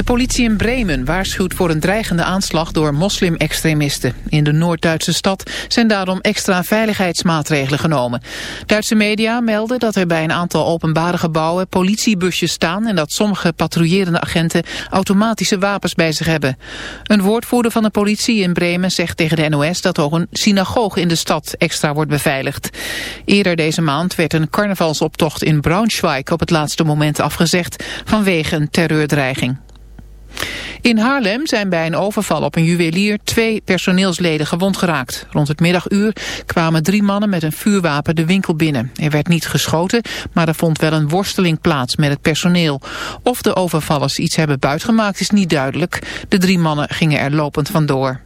De politie in Bremen waarschuwt voor een dreigende aanslag door moslim-extremisten. In de Noord-Duitse stad zijn daarom extra veiligheidsmaatregelen genomen. Duitse media melden dat er bij een aantal openbare gebouwen politiebusjes staan... en dat sommige patrouillerende agenten automatische wapens bij zich hebben. Een woordvoerder van de politie in Bremen zegt tegen de NOS... dat ook een synagoge in de stad extra wordt beveiligd. Eerder deze maand werd een carnavalsoptocht in Braunschweig op het laatste moment afgezegd... vanwege een terreurdreiging. In Haarlem zijn bij een overval op een juwelier twee personeelsleden gewond geraakt. Rond het middaguur kwamen drie mannen met een vuurwapen de winkel binnen. Er werd niet geschoten, maar er vond wel een worsteling plaats met het personeel. Of de overvallers iets hebben buitgemaakt is niet duidelijk. De drie mannen gingen er lopend vandoor.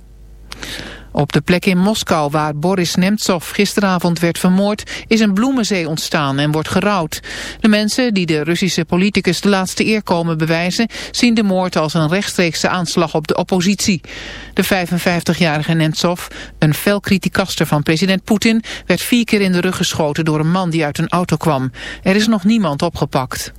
Op de plek in Moskou waar Boris Nemtsov gisteravond werd vermoord is een bloemenzee ontstaan en wordt gerouwd. De mensen die de Russische politicus de laatste eer komen bewijzen zien de moord als een rechtstreekse aanslag op de oppositie. De 55-jarige Nemtsov, een fel criticaster van president Poetin, werd vier keer in de rug geschoten door een man die uit een auto kwam. Er is nog niemand opgepakt.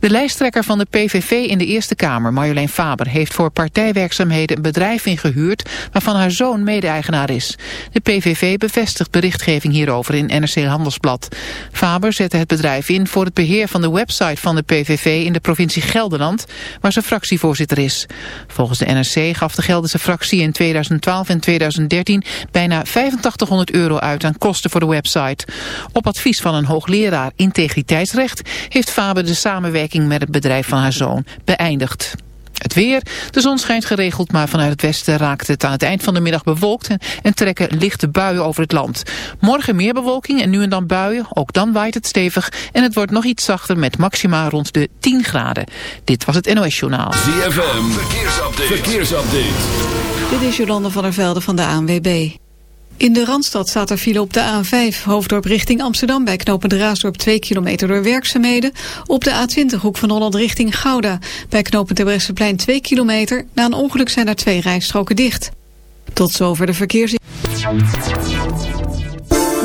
De lijsttrekker van de PVV in de Eerste Kamer, Marjolein Faber, heeft voor partijwerkzaamheden een bedrijf ingehuurd waarvan haar zoon mede-eigenaar is. De PVV bevestigt berichtgeving hierover in NRC Handelsblad. Faber zette het bedrijf in voor het beheer van de website van de PVV in de provincie Gelderland, waar ze fractievoorzitter is. Volgens de NRC gaf de Gelderse fractie in 2012 en 2013 bijna 8500 euro uit aan kosten voor de website. Op advies van een hoogleraar integriteitsrecht heeft Faber de samenwerking met het bedrijf van haar zoon beëindigd. Het weer. De zon schijnt geregeld, maar vanuit het westen raakt het aan het eind van de middag bewolkt en, en, trekken lichte buien over het land. Morgen meer bewolking en nu en dan buien. Ook dan waait het stevig en het wordt nog iets zachter met maxima rond de 10 graden. Dit was het NOS Journaal. ZFM. Verkeersupdate. Verkeersupdate. Dit is Jolande van der Velde van de ANWB. In de Randstad staat er file op de A5, hoofddorp richting Amsterdam... bij knooppunt Raasdorp 2 kilometer door werkzaamheden. Op de A20, hoek van Holland richting Gouda... bij knooppunt Terbrechtseplein 2 kilometer. Na een ongeluk zijn er twee rijstroken dicht. Tot zover de verkeers...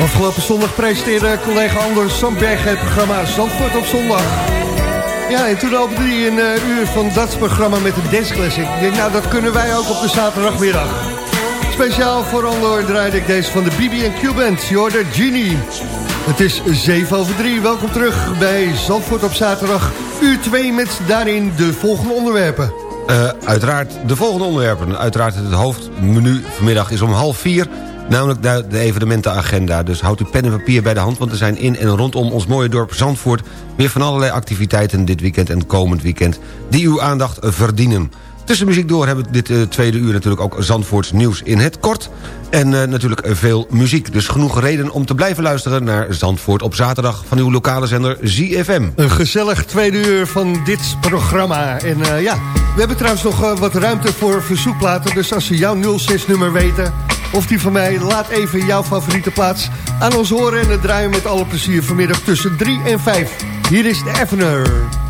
Afgelopen zondag presenteerde collega Anders Sandberg het programma Zandvoort op zondag. Ja, en toen opende hij een uh, uur van dat programma met een dance classic. Ik denk, nou, dat kunnen wij ook op de zaterdagmiddag. Speciaal voor Andor draaide ik deze van de BB&Q Band, Jordan Genie. Het is 7 over 3. Welkom terug bij Zandvoort op zaterdag. Uur 2 met daarin de volgende onderwerpen. Uh, uiteraard de volgende onderwerpen. Uiteraard het hoofdmenu vanmiddag is om half 4... Namelijk de, evenementenagenda. Dus houd uw pen en papier bij de hand... want er zijn in en rondom ons mooie dorp Zandvoort... weer van allerlei activiteiten dit weekend en komend weekend... die uw aandacht verdienen. Tussen muziek door hebben we dit uh, tweede uur natuurlijk ook Zandvoorts nieuws in het kort. En uh, natuurlijk veel muziek. Dus genoeg reden om te blijven luisteren naar Zandvoort op zaterdag... van uw lokale zender ZFM. Een gezellig tweede uur van dit programma. En uh, ja, we hebben trouwens nog wat ruimte voor verzoekplaten. Dus als ze jouw 06-nummer weten of die van mij, laat even jouw favoriete plaats aan ons horen. En dat draaien met alle plezier vanmiddag tussen 3 en 5. Hier is de Evener.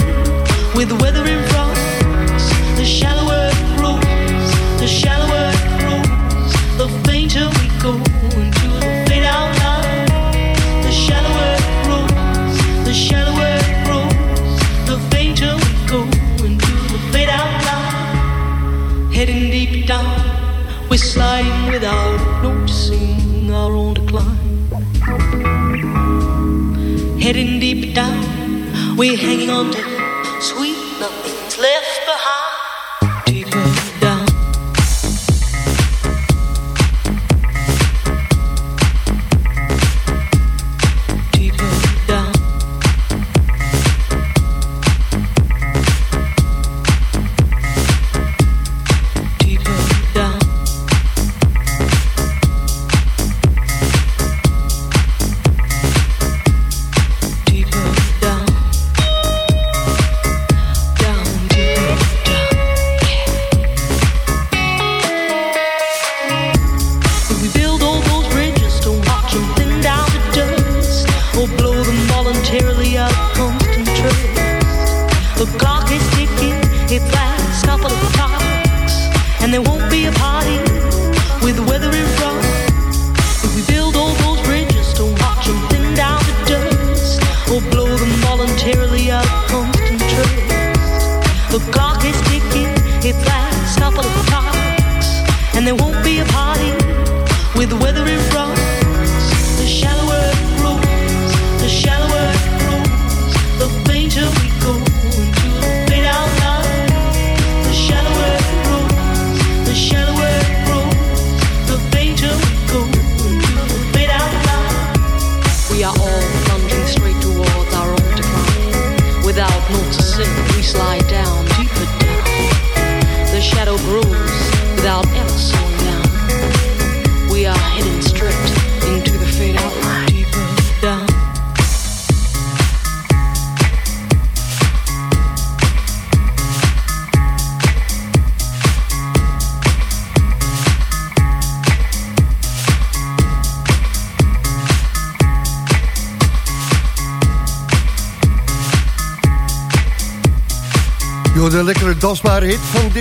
we're hanging on to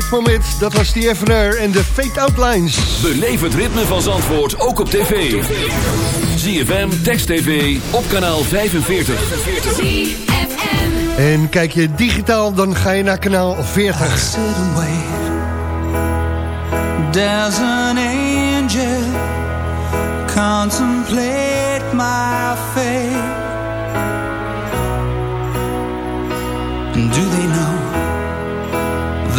dit moment. Dat was die Evener en de Fate Outlines. Beleef het ritme van Zandvoort ook op tv. ZFM, Text TV, op kanaal 45. En kijk je digitaal, dan ga je naar kanaal 40. There's an angel Contemplate my fate Do they know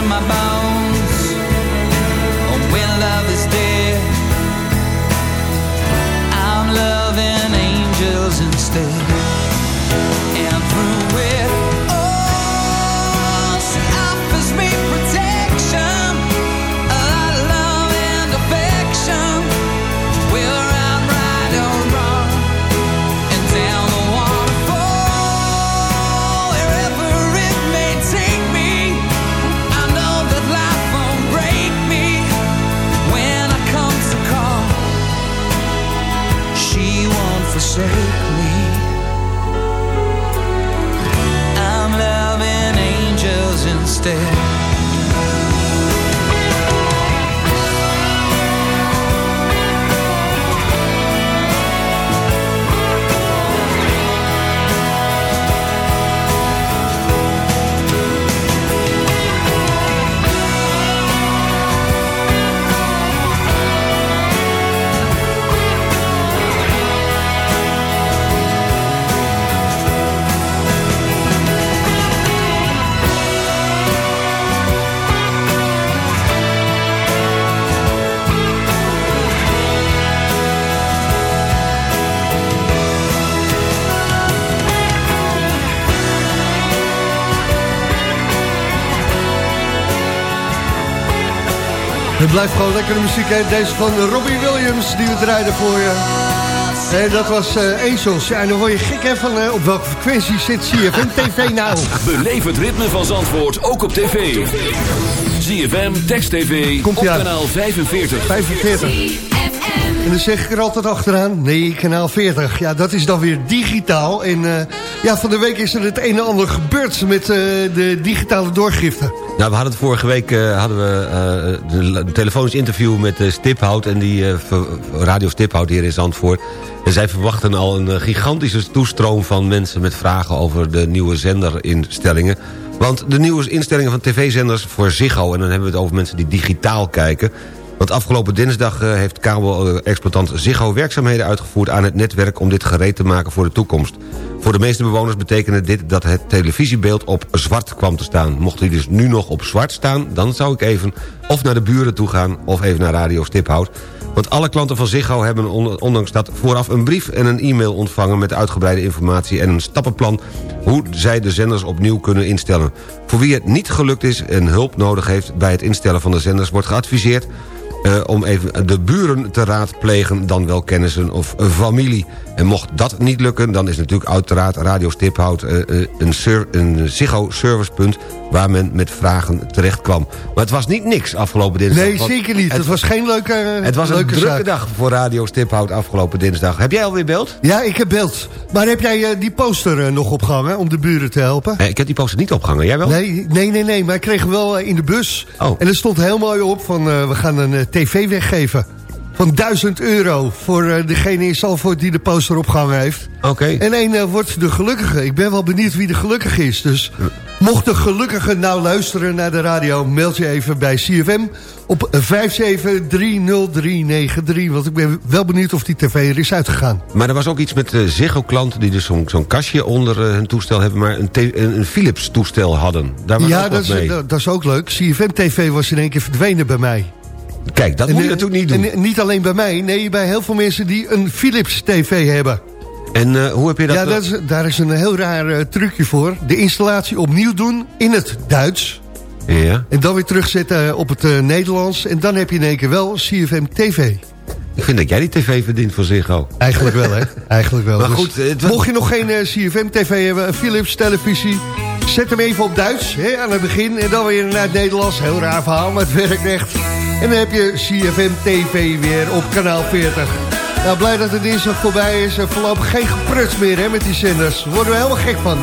to my bones. Oh, when love is dead, I'm loving angels instead. Het blijft gewoon lekkere muziek, hè? Deze van Robbie Williams, die we draaiden voor je. En dat was uh, Angels. Ja, en dan word je gek, hè, van uh, op welke frequentie zit CFM TV nou? Beleef het ritme van Zandvoort, ook op tv. ZFM, Text TV, Komt op kanaal 45. 45. En dan zeg ik er altijd achteraan, nee, kanaal 40. Ja, dat is dan weer digitaal. En uh, ja, van de week is er het een en ander gebeurd met uh, de digitale doorgifte. Nou, we hadden vorige week uh, hadden we een telefonisch interview met Stiphout... en die radio Stiphout hier in Zandvoort. En zij verwachten al een gigantische toestroom van mensen... met vragen over de nieuwe zenderinstellingen. Want de nieuwe instellingen van tv-zenders voor Ziggo... en dan hebben we het over mensen die digitaal kijken... Want afgelopen dinsdag uh, heeft kabel-exploitant Ziggo werkzaamheden uitgevoerd aan het netwerk om dit gereed te maken voor de toekomst. Voor de meeste bewoners betekende dit dat het televisiebeeld op zwart kwam te staan. Mocht hij dus nu nog op zwart staan, dan zou ik even of naar de buren toe gaan of even naar Radio Stiphout. Want alle klanten van Ziggo hebben on- ondanks dat vooraf een brief en een e-mail ontvangen... met uitgebreide informatie en een stappenplan hoe zij de zenders opnieuw kunnen instellen. Voor wie het niet gelukt is en hulp nodig heeft bij het instellen van de zenders... wordt geadviseerd eh, om even de buren te raadplegen... dan wel kennissen of familie. En mocht dat niet lukken, dan is natuurlijk uiteraard Radio Stiphout... eh, eh, een, een Ziggo-servicepunt waar men met vragen terecht kwam. Maar het was niet niks afgelopen dinsdag. Nee, zeker niet. Het, Het, was geen leuke het was een leuke drukke zaak. dag voor Radio Stiphout afgelopen dinsdag. Heb jij alweer beeld? Ja, ik heb beeld. Maar heb jij die poster nog opgehangen om de buren te helpen? Nee, ik heb die poster niet opgehangen. Jij wel? Nee, nee, nee, nee. Maar ik kreeg hem wel in de bus. Oh. En er stond heel mooi op van we gaan een tv weggeven. Van 1000 euro voor eh, degene in Zalvoort die de poster opgehangen heeft. Oké. En één eh, wordt de gelukkige. Ik ben wel benieuwd wie de gelukkige is. Dus mocht de gelukkige nou luisteren naar de radio... meld je even bij CFM op 5730393. Want ik ben wel benieuwd of die tv er is uitgegaan. Maar er was ook iets met uh, Ziggo-klanten... die dus zo'n zo'n kastje onder eh, hun toestel hebben... maar een, een, Philips-toestel hadden. Daar was ja, dat is, mee. dat, dat is ook leuk. CFM TV was in één keer verdwenen bij mij. Kijk, dat moet je eh, natuurlijk niet doen. En, eh, niet alleen bij mij, nee, bij heel veel mensen die een Philips TV hebben. En eh, hoe heb je dat... ja, dat is, daar is een heel raar trucje voor. De installatie opnieuw doen in het Duits. Ja. En dan weer terugzetten op het Nederlands. En dan heb je in één keer wel CFM TV. Ik vind dat jij die tv verdient voor Ziggo. Eigenlijk wel, hè? Eigenlijk wel. Maar Dus goed, het was- Mocht je nog geen eh, CFM TV hebben, een Philips televisie... zet hem even op Duits hè, aan het begin. En dan weer naar het Nederlands. Heel raar verhaal, maar het werkt echt. En dan heb je CFM TV weer op kanaal 40. Nou, blij dat het dinsdag voorbij is. En voorlopig geen gepruts meer hè, met die zenders. Worden we helemaal gek van.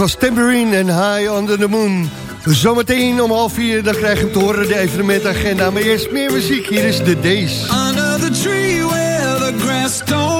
was Tambourine en High Under the Moon. Zometeen om half vier, dan krijg je te horen de evenementagenda. Maar eerst meer muziek, hier is The Days. Under the tree where the grass don't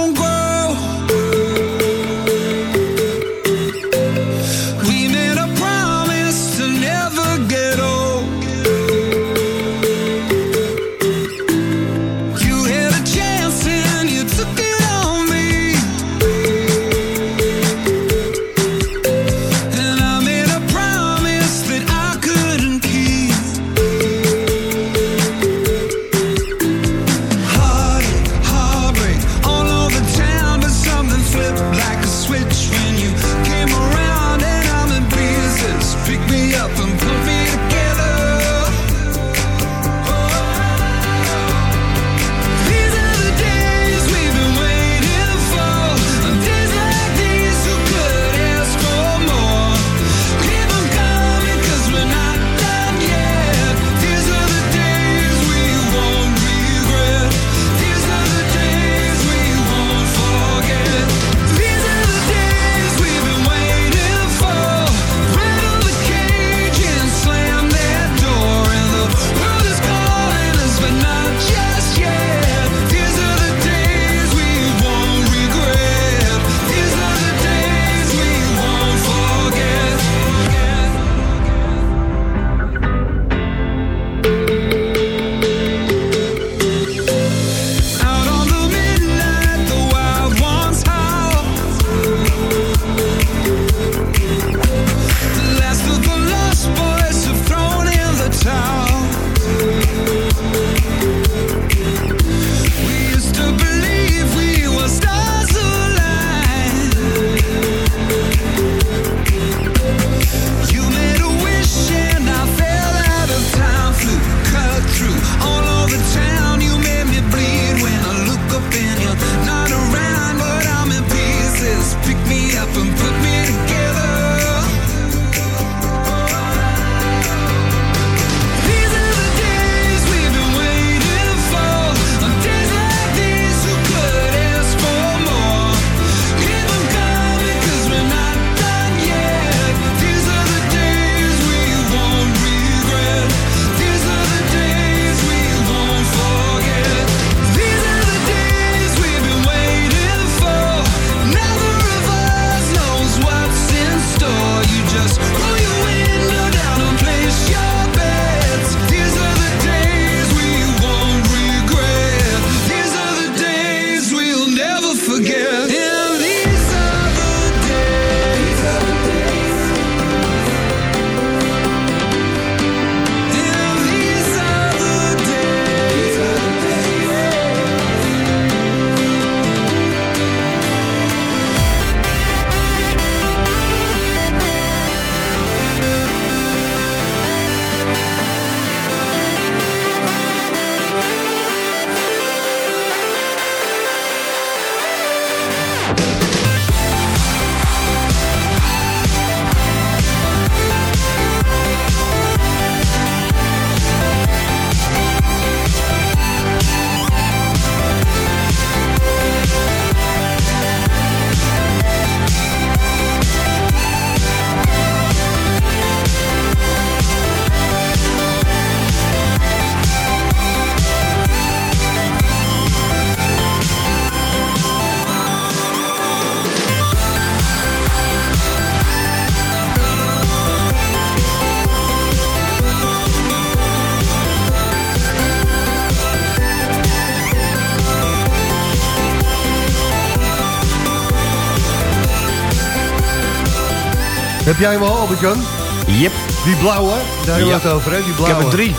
Heb jij hem al, Albert-Jan? Die blauwe, daar hebben we het over, hè? Die blauwe. Ik heb er drie.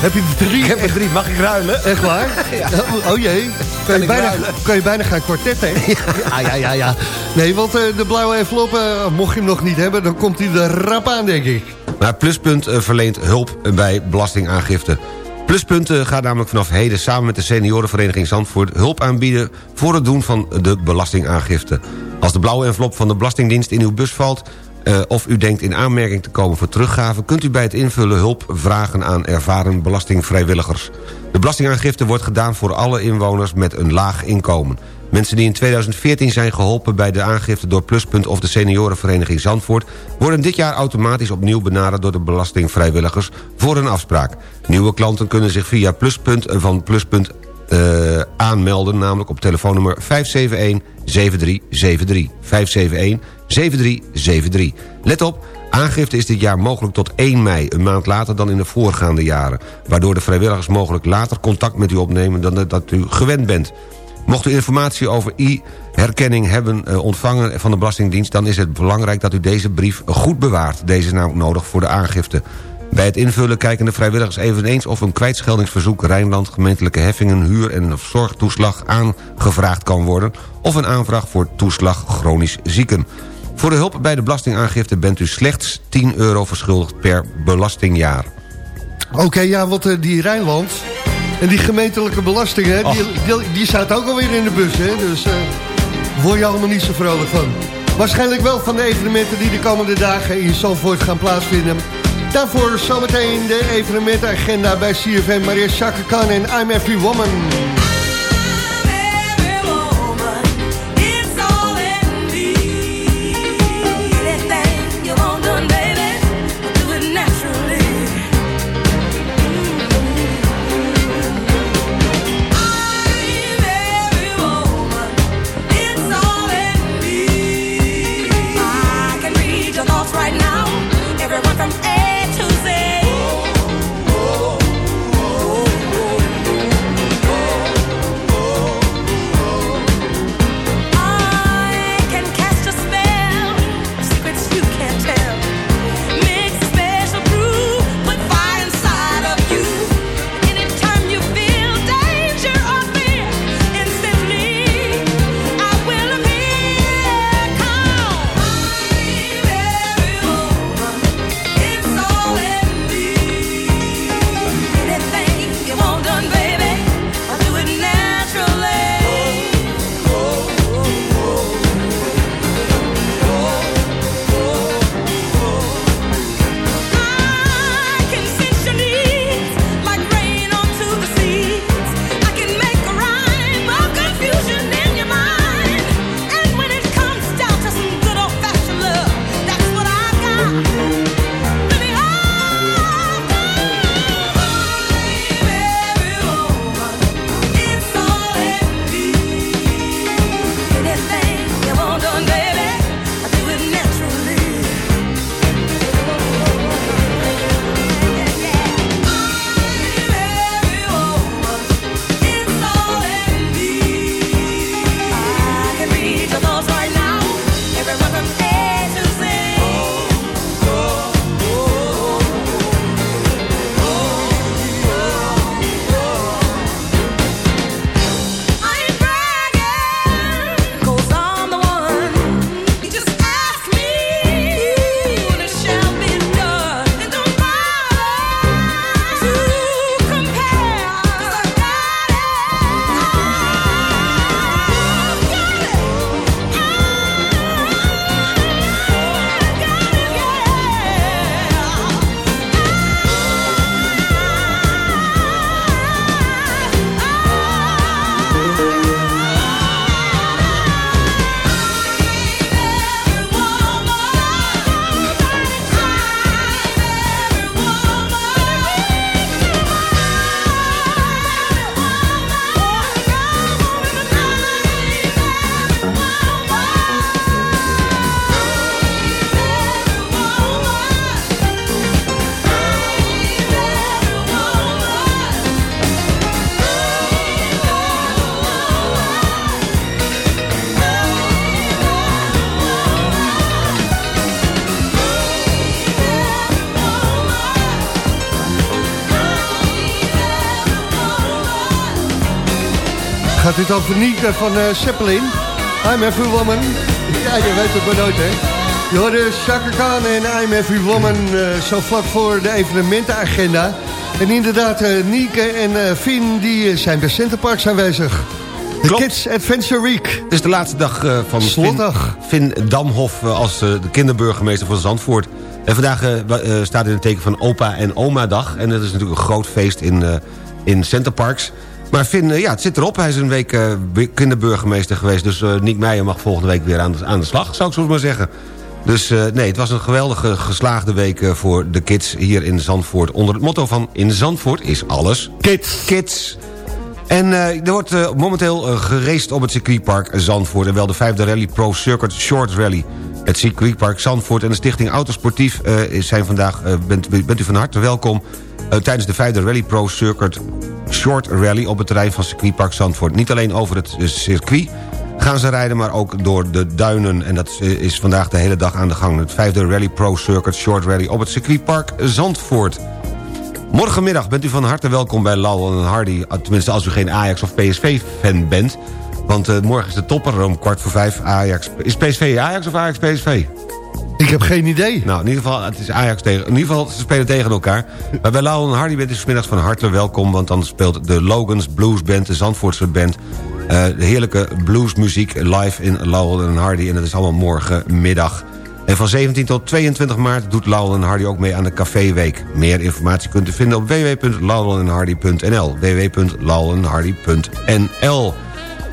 Heb je er drie? Ik heb er drie. Mag ik ruilen? Echt waar? Oh, oh jee. Kan je, bijna, kan je bijna gaan kwartetten, ja, ja, ja, ja. Nee, want eh, de blauwe envelop, eh, mocht je hem nog niet hebben... dan komt hij er rap aan, denk ik. Maar Pluspunt eh, verleent hulp bij belastingaangifte. Pluspunt gaat namelijk vanaf heden samen met de seniorenvereniging Zandvoort... hulp aanbieden voor het doen van de belastingaangifte. Als de blauwe envelop van de Belastingdienst in uw bus valt... Eh, of u denkt in aanmerking te komen voor teruggave... kunt u bij het invullen hulp vragen aan ervaren belastingvrijwilligers. De belastingaangifte wordt gedaan voor alle inwoners met een laag inkomen. Mensen die in 2014 zijn geholpen bij de aangifte door Pluspunt... of de seniorenvereniging Zandvoort... worden dit jaar automatisch opnieuw benaderd door de belastingvrijwilligers... voor een afspraak. Nieuwe klanten kunnen zich via Pluspunt van Pluspunt eh, aanmelden... namelijk op telefoonnummer 571-7373. 571-7373. Let op, aangifte is dit jaar mogelijk tot 1 mei... een maand later dan in de voorgaande jaren... waardoor de vrijwilligers mogelijk later contact met u opnemen... dan dat u gewend bent. Mocht u informatie over e-herkenning hebben eh, ontvangen van de Belastingdienst... dan is het belangrijk dat u deze brief goed bewaart. Deze is namelijk nodig voor de aangifte. Bij het invullen kijken de vrijwilligers eveneens of een kwijtscheldingsverzoek... Rijnland, gemeentelijke heffingen, huur- en zorgtoeslag aangevraagd kan worden... of een aanvraag voor toeslag chronisch zieken. Voor de hulp bij de belastingaangifte bent u slechts 10 euro verschuldigd per belastingjaar. Oké, ja, want eh, die Rijnland en die gemeentelijke belastingen... Die, die, die staat ook alweer in de bus, hè? Dus eh word je allemaal niet zo vrolijk van. Waarschijnlijk wel van de evenementen die de komende dagen in Zandvoort gaan plaatsvinden. Daarvoor zometeen de evenementenagenda bij CFM. Maria Chaka Khan en I'm Every Woman. Dit over Nieke van eh Zeppelin? I'm Every Woman. Ja, je weet het maar nooit, hè? Je hoorde Chaka Khan en I'm Every Woman eh, zo vlak voor de evenementenagenda. En inderdaad, eh Nieke en Fien die zijn bij Centerparks aanwezig. De Klopt. Kids Adventure Week. Het is de laatste dag van Finn, Slotdag. Finn Damhof eh, als de kinderburgemeester van Zandvoort. En vandaag staat in het teken van opa en oma dag. En dat is natuurlijk een groot feest in, in Centerparks. Maar Finn, eh, ja, het zit erop. Hij is een week eh, kinderburgemeester geweest. Dus eh Niek Meijer mag volgende week weer aan de, aan de slag, zou ik zo maar zeggen. Dus nee, het was een geweldige geslaagde week voor de kids hier in Zandvoort. Onder het motto van in Zandvoort is alles... Kids. Kids. En er wordt momenteel uh, geraced op het circuitpark Zandvoort... en wel de vijfde Rally Pro Circuit Short Rally. Het circuitpark Zandvoort en de stichting Autosportief zijn vandaag... bent, bent u van harte welkom tijdens de vijfde Rally Pro Circuit Short Rally... op het terrein van circuitpark Zandvoort. Niet alleen over het eh, circuit gaan ze rijden, maar ook door de duinen. En dat eh, is vandaag de hele dag aan de gang. Het vijfde Rally Pro Circuit Short Rally op het circuitpark Zandvoort. Morgenmiddag bent u van harte welkom bij Lowell en Hardy. Ah, Tenminste, als u geen Ajax of PSV-fan bent. Want eh, morgen is de topper om kwart voor vijf Ajax. Is PSV Ajax of Ajax PSV? Ik heb geen idee. Nou, in ieder geval, het is Ajax tegen... In ieder geval, ze spelen tegen elkaar. Maar bij Lowell en Hardy bent u vanmiddag van harte welkom... want dan speelt de Logans Blues Band, de Zandvoortse band... eh, de heerlijke bluesmuziek live in Lowell en Hardy. En dat is allemaal morgenmiddag. En van 17 tot 22 maart doet Lowell en Hardy ook mee aan de Caféweek. Meer informatie kunt u vinden op www.lowellenhardy.nl www.lowellenhardy.nl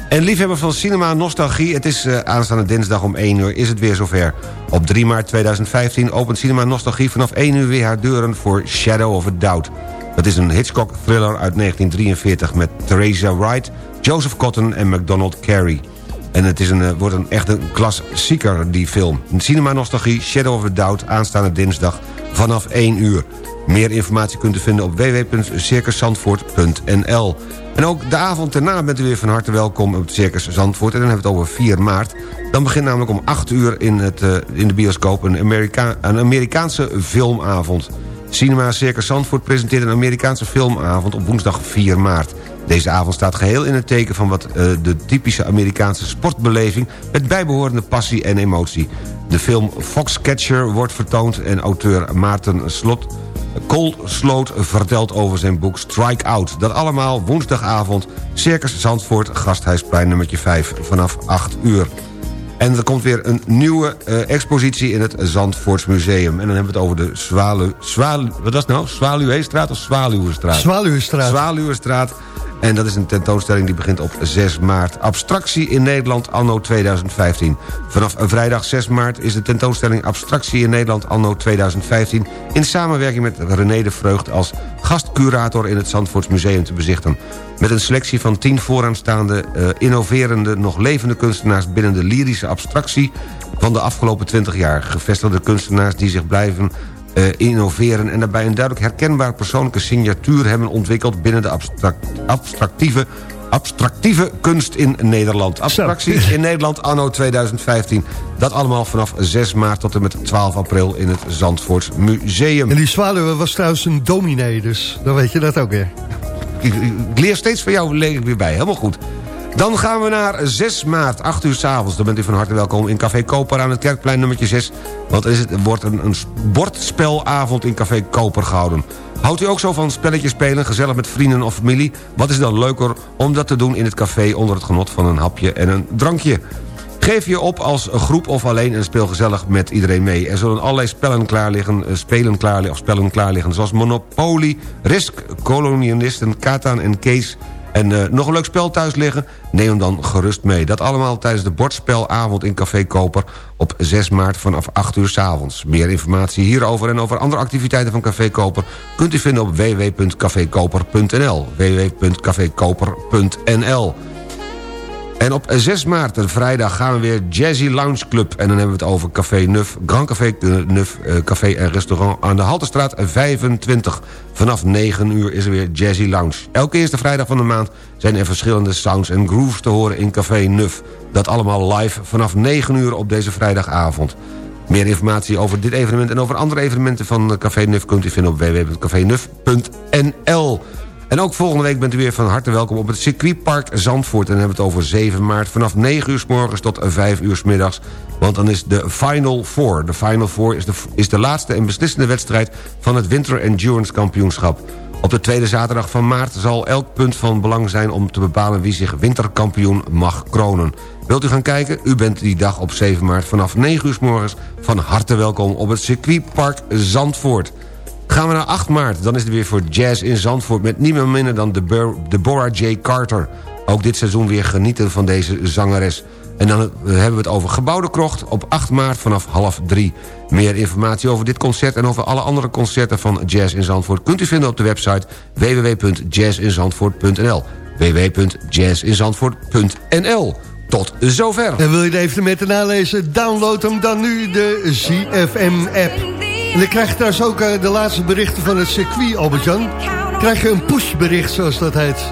en liefhebber van Cinema Nostalgie, het is uh, aanstaande dinsdag om 1 uur is het weer zover. Op 3 maart 2015 opent Cinema Nostalgie vanaf 1 uur weer haar deuren voor Shadow of a Doubt. Dat is een Hitchcock-thriller uit 1943 met Theresa Wright, Joseph Cotton en MacDonald Carey. En het is een, uh, wordt een echt een klassieker, die film. Cinema Nostalgie, Shadow of a Doubt, aanstaande dinsdag vanaf 1 uur. Meer informatie kunt u vinden op www.circuszandvoort.nl. En ook de avond daarna bent u weer van harte welkom op het Circus Zandvoort. En dan hebben we het over 4 maart. Dan begint namelijk om 8 uur in, het, uh, in de bioscoop een, Amerika een Amerikaanse filmavond. Cinema Circus Zandvoort presenteert een Amerikaanse filmavond op woensdag 4 maart. Deze avond staat geheel in het teken van wat uh, de typische Amerikaanse sportbeleving... met bijbehorende passie en emotie. De film Foxcatcher wordt vertoond en auteur Maarten Slot... Koolsloot vertelt over zijn boek Strike Out. Dat allemaal woensdagavond, Circus Zandvoort, Gasthuisplein nummertje 5, vanaf 8 uur. En er komt weer een nieuwe uh, expositie in het Zandvoorts Museum. En dan hebben we het over de Zwalu... Zwalu wat was het nou? Zwaluweestraat of Zwaluwestraat? Zwaluwestraat. Zwaluwestraat. En dat is een tentoonstelling die begint op 6 maart. Abstractie in Nederland anno 2015. Vanaf vrijdag 6 maart is de tentoonstelling Abstractie in Nederland anno 2015... in samenwerking met René de Vreugd als gastcurator in het Zandvoorts Museum te bezichten. Met een selectie van 10 vooraanstaande uh, innoverende, nog levende kunstenaars... binnen de lyrische abstractie van de afgelopen 20 jaar. Gevestigde kunstenaars die zich blijven innoveren... en daarbij een duidelijk herkenbaar persoonlijke signatuur hebben ontwikkeld... binnen de abstract, abstractieve, abstractieve kunst in Nederland. Abstractie in Nederland anno 2015. Dat allemaal vanaf 6 maart tot en met 12 april in het Zandvoorts Museum. En die zwaluwe was trouwens een dominee, dus dan weet je dat ook weer. Ik, ik, ik leer steeds van jou leer ik weer bij, helemaal goed. Dan gaan we naar 6 maart, 8 uur s'avonds. Dan bent u van harte welkom in Café Koper aan het Kerkplein nummertje 6. Want is het, wordt een, een bordspelavond in Café Koper gehouden. Houdt u ook zo van spelletjes spelen, gezellig met vrienden of familie? Wat is dan leuker om dat te doen in het café... onder het genot van een hapje en een drankje? Geef je op als groep of alleen en speel gezellig met iedereen mee. Er zullen allerlei spellen klaar liggen, spelen klaar liggen, of spellen klaar liggen... zoals Monopoly, Risk, Kolonialisten, Katan en Kees... En uh, nog een leuk spel thuis liggen? Neem hem dan gerust mee. Dat allemaal tijdens de bordspelavond in Café Koper... op 6 maart vanaf 8 uur s avonds. Meer informatie hierover en over andere activiteiten van Café Koper... kunt u vinden op www.cafekoper.nl www.cafekoper.nl en op 6 maart, vrijdag, gaan we weer Jazzy Lounge Club. En dan hebben we het over Café Nuf, Grand Café Nuf, uh, Café en Restaurant... aan de Haltestraat 25. Vanaf 9 uur is er weer Jazzy Lounge. Elke eerste vrijdag van de maand zijn er verschillende sounds en grooves te horen in Café Nuf. Dat allemaal live vanaf 9 uur op deze vrijdagavond. Meer informatie over dit evenement en over andere evenementen van Café Nuf... kunt u vinden op www.cafenuf.nl. En ook volgende week bent u weer van harte welkom op het circuitpark Zandvoort. En dan hebben we het over 7 maart vanaf 9 uur s morgens tot 5 uur s middags. Want dan is de Final Four. De Final Four is de, is de laatste en beslissende wedstrijd van het Winter Endurance Kampioenschap. Op de tweede zaterdag van maart zal elk punt van belang zijn... om te bepalen wie zich winterkampioen mag kronen. Wilt u gaan kijken? U bent die dag op 7 maart vanaf 9 uur s morgens... van harte welkom op het circuitpark Zandvoort. Gaan we naar 8 maart, dan is het weer voor Jazz in Zandvoort... met niemand minder dan Debor- Deborah J. Carter. Ook dit seizoen weer genieten van deze zangeres. En dan hebben we het over Gebouwde Krocht op 8 maart vanaf half 3. Meer informatie over dit concert en over alle andere concerten van Jazz in Zandvoort... kunt u vinden op de website www.jazzinzandvoort.nl www.jazzinzandvoort.nl Tot zover. En wil je de evenementen nalezen? Download hem dan nu, de ZFM-app. En dan krijg je trouwens ook eh, de laatste berichten van het circuit, Albert-Jan. krijg je een pushbericht, zoals dat heet.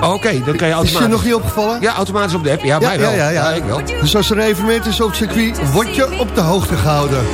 Oké, dan kan je Is je automatisch... nog niet opgevallen? Ja, automatisch op de app. Ja, Ja, mij wel. ja, ja, ja. ik wel. Dus als er een evenement is op het circuit, word je op de hoogte gehouden.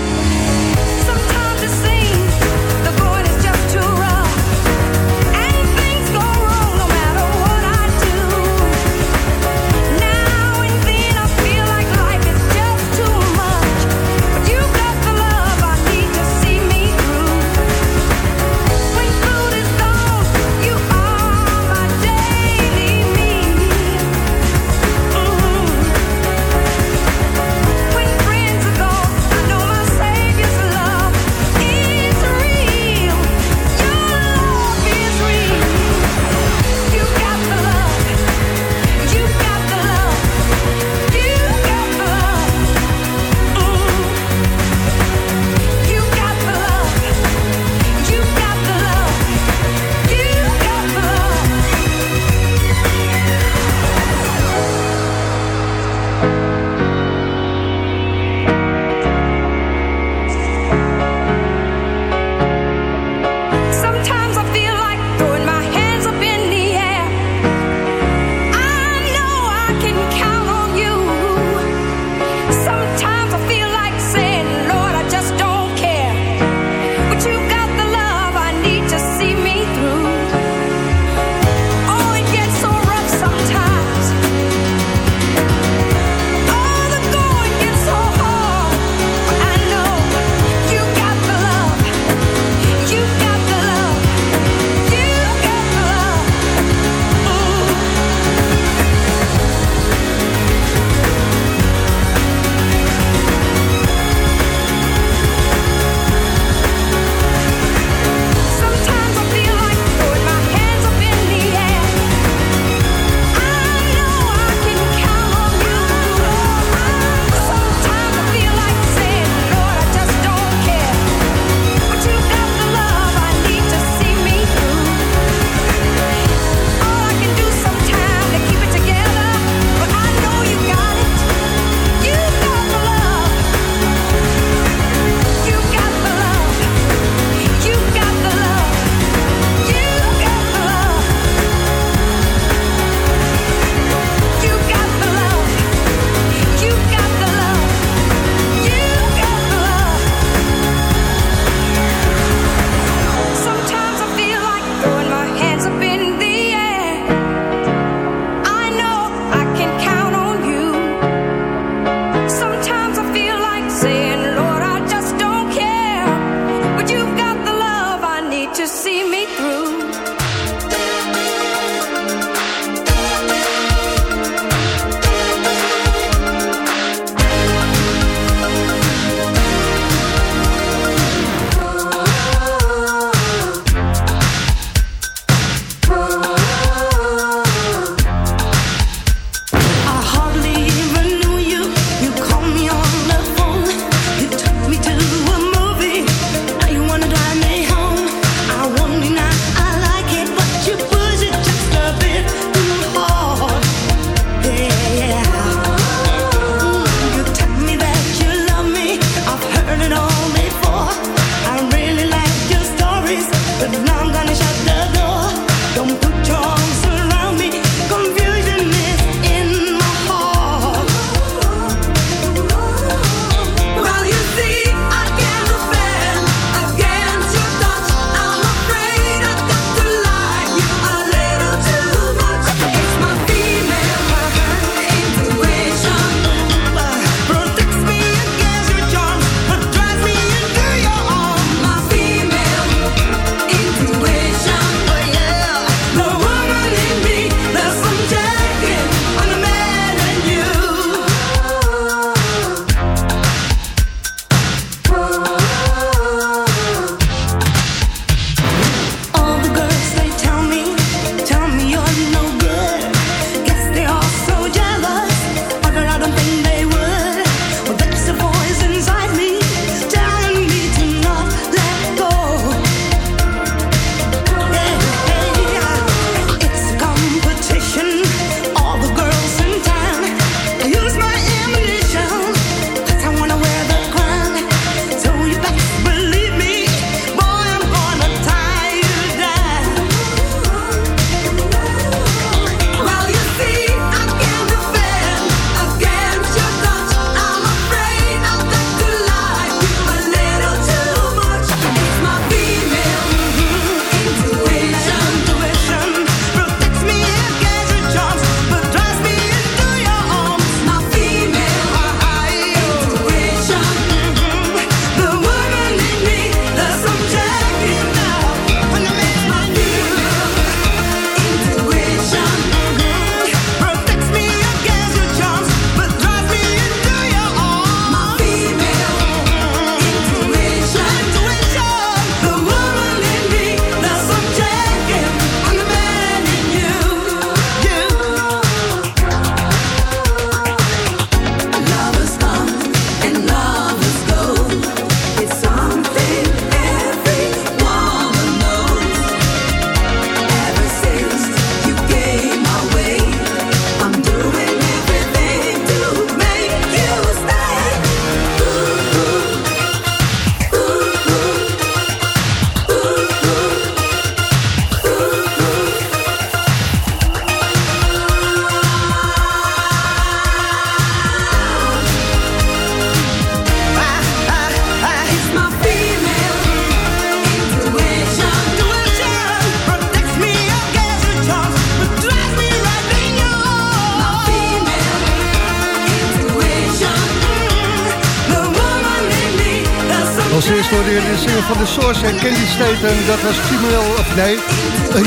De en Candy State. En dat was Female, of nee,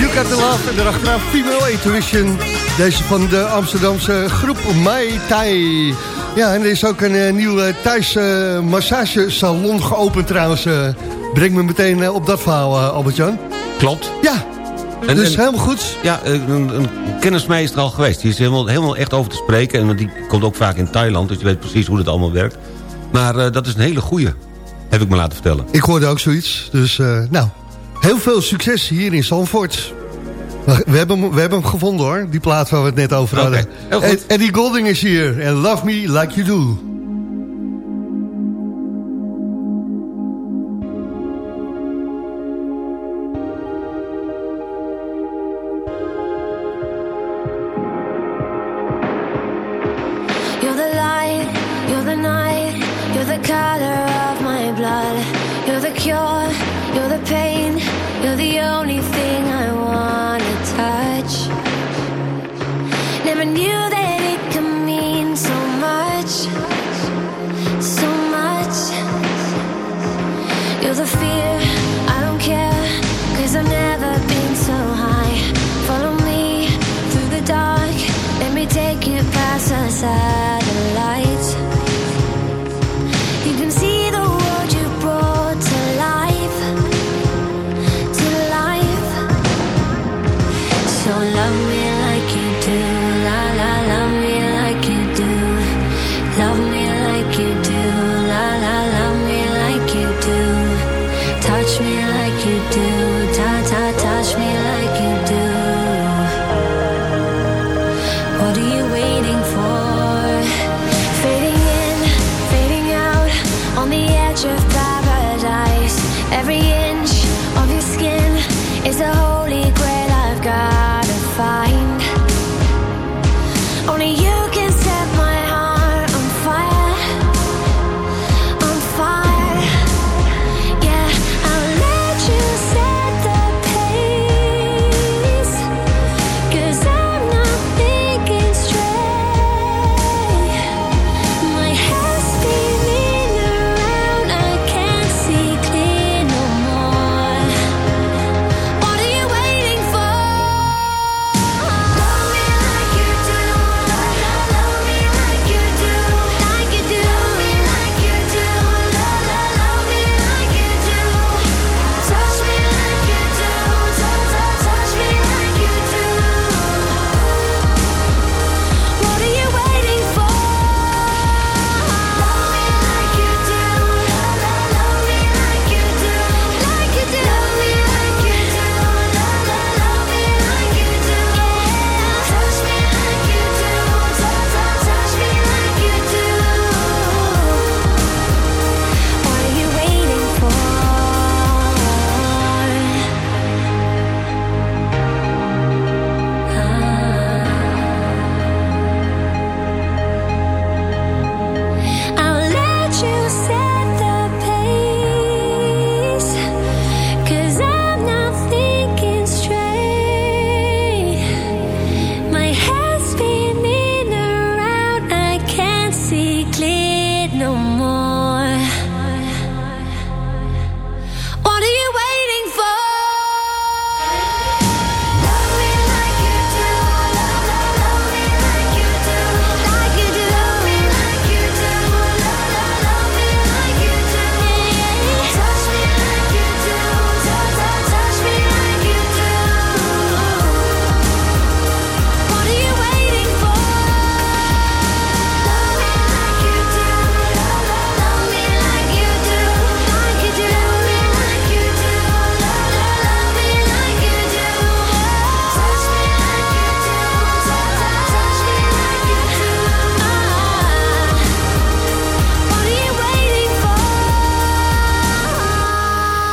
Got The Love. En daarachteraan Female Intuition. Deze van de Amsterdamse groep Mai Tai. Ja, en er is ook een uh, nieuw uh, thuis uh, massagesalon geopend trouwens. Uh, breng me meteen op dat verhaal, Albert-Jan. Klopt. Ja, En- dus en- helemaal goed. Ja, een, een kennis van mij is er al geweest. Die is helemaal, helemaal echt over te spreken. En die komt ook vaak in Thailand, dus die weet precies hoe het allemaal werkt. Maar eh, dat is een hele goeie, heb ik me laten vertellen. Ik hoorde ook zoiets. Dus uh, nou, heel veel succes hier in Zandvoort. We, hebben, hem- we hebben hem gevonden hoor, die plaat waar we het net over hadden. Eddie Golding is hier en Love Me Like You Do.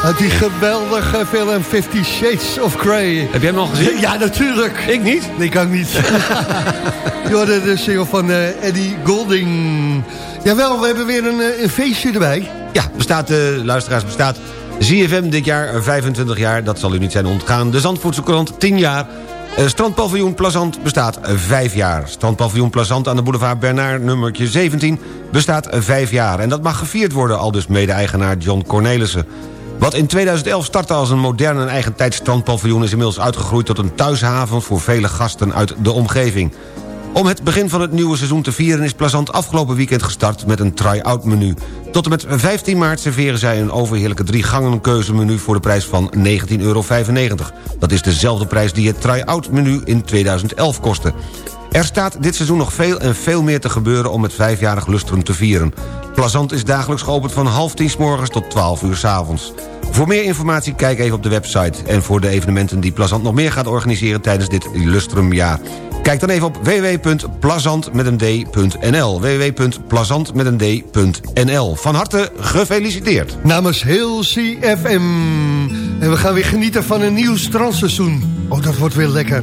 Uit die geweldige film Fifty Shades of Grey. Heb jij hem al gezien? Ja, natuurlijk. Ik niet. Nee, ik ook niet. Je hoorde de single van eh, Eddie Golding. Jawel, we hebben weer een, eh, een feestje erbij. Ja, bestaat, eh, luisteraars, bestaat ZFM dit jaar eh, 25 jaar. Dat zal u niet zijn ontgaan. De Zandvoortse krant 10 jaar. Strandpaviljoen Plazant bestaat eh, vijf jaar. Strandpaviljoen Plazant aan de boulevard Bernard nummertje 17 bestaat eh, vijf jaar. En dat mag gevierd worden, al dus mede-eigenaar John Cornelissen. Wat in 2011 startte als een modern en eigen tijd strandpaviljoen... is inmiddels uitgegroeid tot een thuishaven voor vele gasten uit de omgeving. Om het begin van het nieuwe seizoen te vieren... is Plazant afgelopen weekend gestart met een try-out menu. Tot en met 15 maart serveren zij een overheerlijke drie gangen keuzemenu... voor de prijs van 19,95 euro. Dat is dezelfde prijs die het try-out menu in 2011 kostte. Er staat dit seizoen nog veel en veel meer te gebeuren... om het vijfjarig lustrum te vieren. Plazant is dagelijks geopend van half tien s morgens tot 12 uur s avonds. Voor meer informatie kijk even op de website... en voor de evenementen die Plazant nog meer gaat organiseren... tijdens dit lustrumjaar. Kijk dan even op www.plazantmetend.nl www.plazantmetend.nl Van harte gefeliciteerd. Namens heel CFM. En we gaan weer genieten van een nieuw strandseizoen. Oh, dat wordt weer lekker.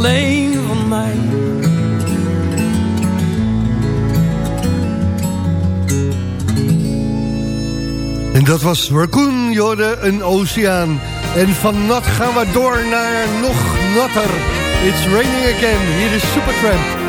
Alleen van mij. En dat was Raccoon, Jorde, een oceaan. En van nat gaan we door naar nog natter. It's raining again. Hier is Supertramp.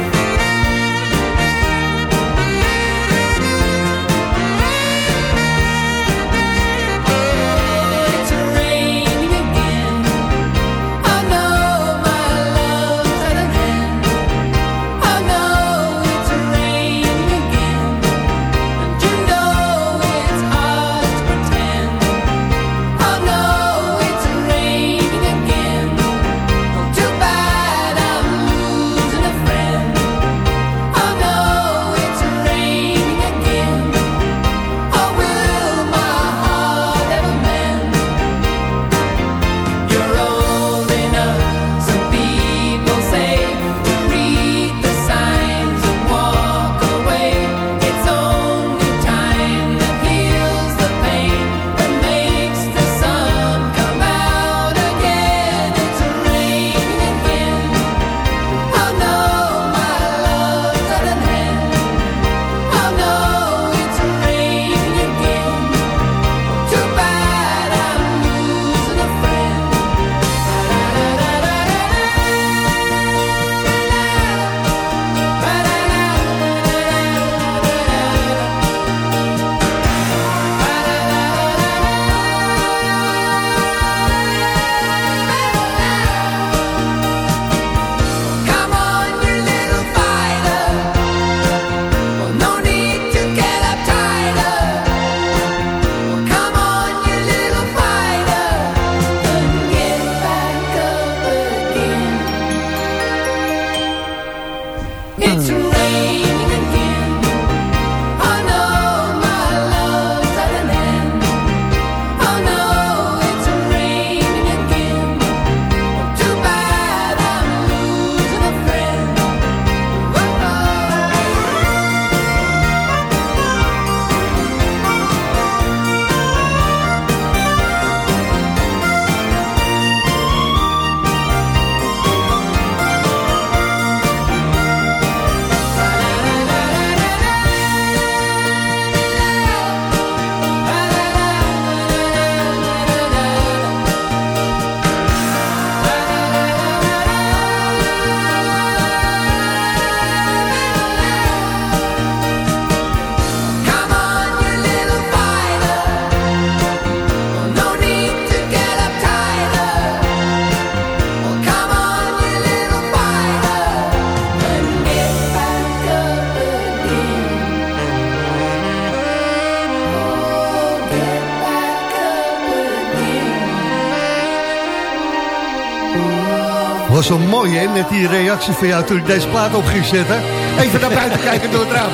Wel mooi, hè, met die reactie van jou toen ik deze plaat op ging zetten. Even naar buiten kijken door het raam.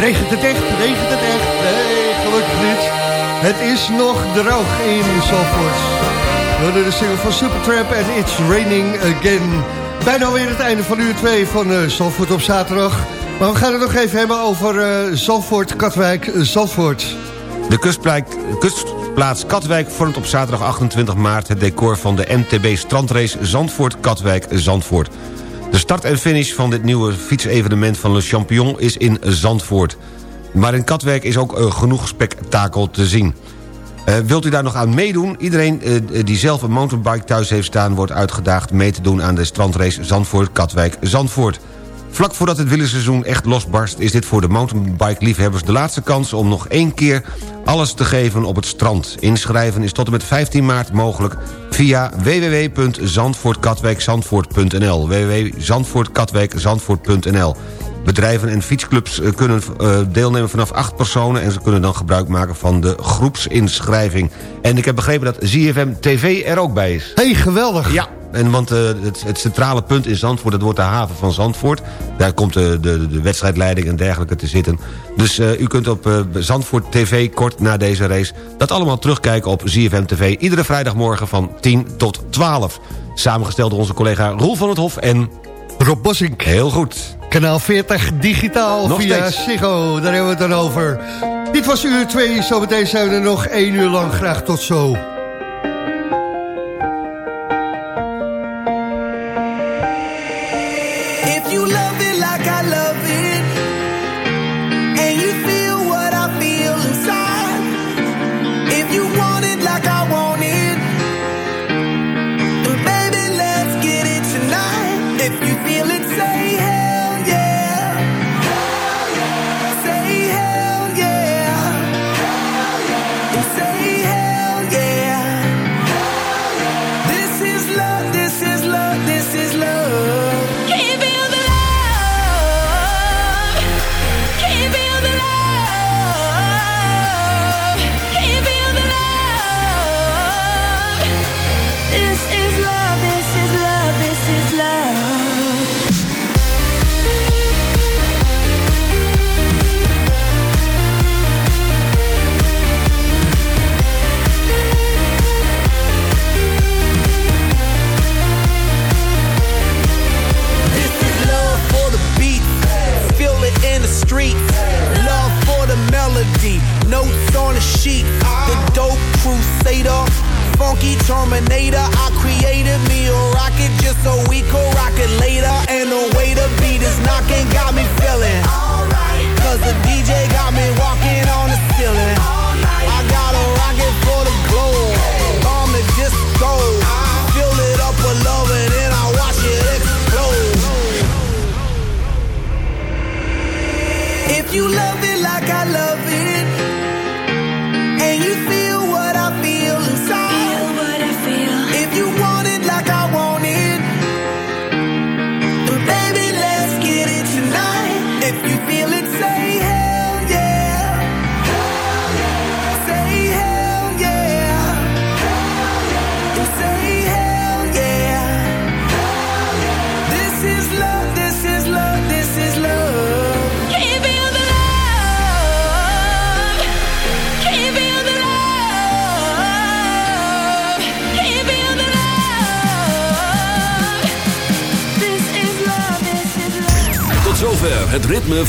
Regent het echt? Regent het echt? Nee, gelukkig niet. Het is nog droog in Zalvoort. We de single van Supertramp en It's Raining Again. Bijna weer het einde van uur 2 van uh, Zalvoort op zaterdag. Maar we gaan het nog even hebben over eh Zalvoort, Katwijk, Zalvoort. De kustplek- kustplaats Katwijk vormt op zaterdag 28 maart... het decor van de MTB strandrace Zandvoort-Katwijk-Zandvoort. De start en finish van dit nieuwe fietsevenement van Le Champion is in Zandvoort. Maar in Katwijk is ook eh, genoeg spektakel te zien. Eh, wilt u daar nog aan meedoen? Iedereen eh, die zelf een mountainbike thuis heeft staan... wordt uitgedaagd mee te doen aan de strandrace Zandvoort-Katwijk-Zandvoort. Vlak voordat het wielerseizoen echt losbarst... is dit voor de mountainbike-liefhebbers de laatste kans... om nog één keer alles te geven op het strand. Inschrijven is tot en met 15 maart mogelijk... via www.zandvoortkatwijkzandvoort.nl www.zandvoortkatwijkzandvoort.nl Bedrijven en fietsclubs eh, kunnen eh, deelnemen vanaf acht personen... en ze kunnen dan gebruik maken van de groepsinschrijving. En ik heb begrepen dat ZFM TV er ook bij is. hey, geweldig. Ja, en want eh, het, het centrale punt in Zandvoort... dat wordt de haven van Zandvoort. Daar komt de, de, de wedstrijdleiding en dergelijke te zitten. Dus eh, u kunt op eh, Zandvoort TV kort na deze race... dat allemaal terugkijken op ZFM TV... iedere vrijdagmorgen van 10 tot 12. Samengesteld door onze collega Roel van het Hof en... Rob Bossink. Heel goed. Kanaal 40 digitaal Nog via steeds. Ziggo. Daar hebben we het dan over. Dit was uur 2. Zometeen zijn we er nog één uur lang. Graag tot zo.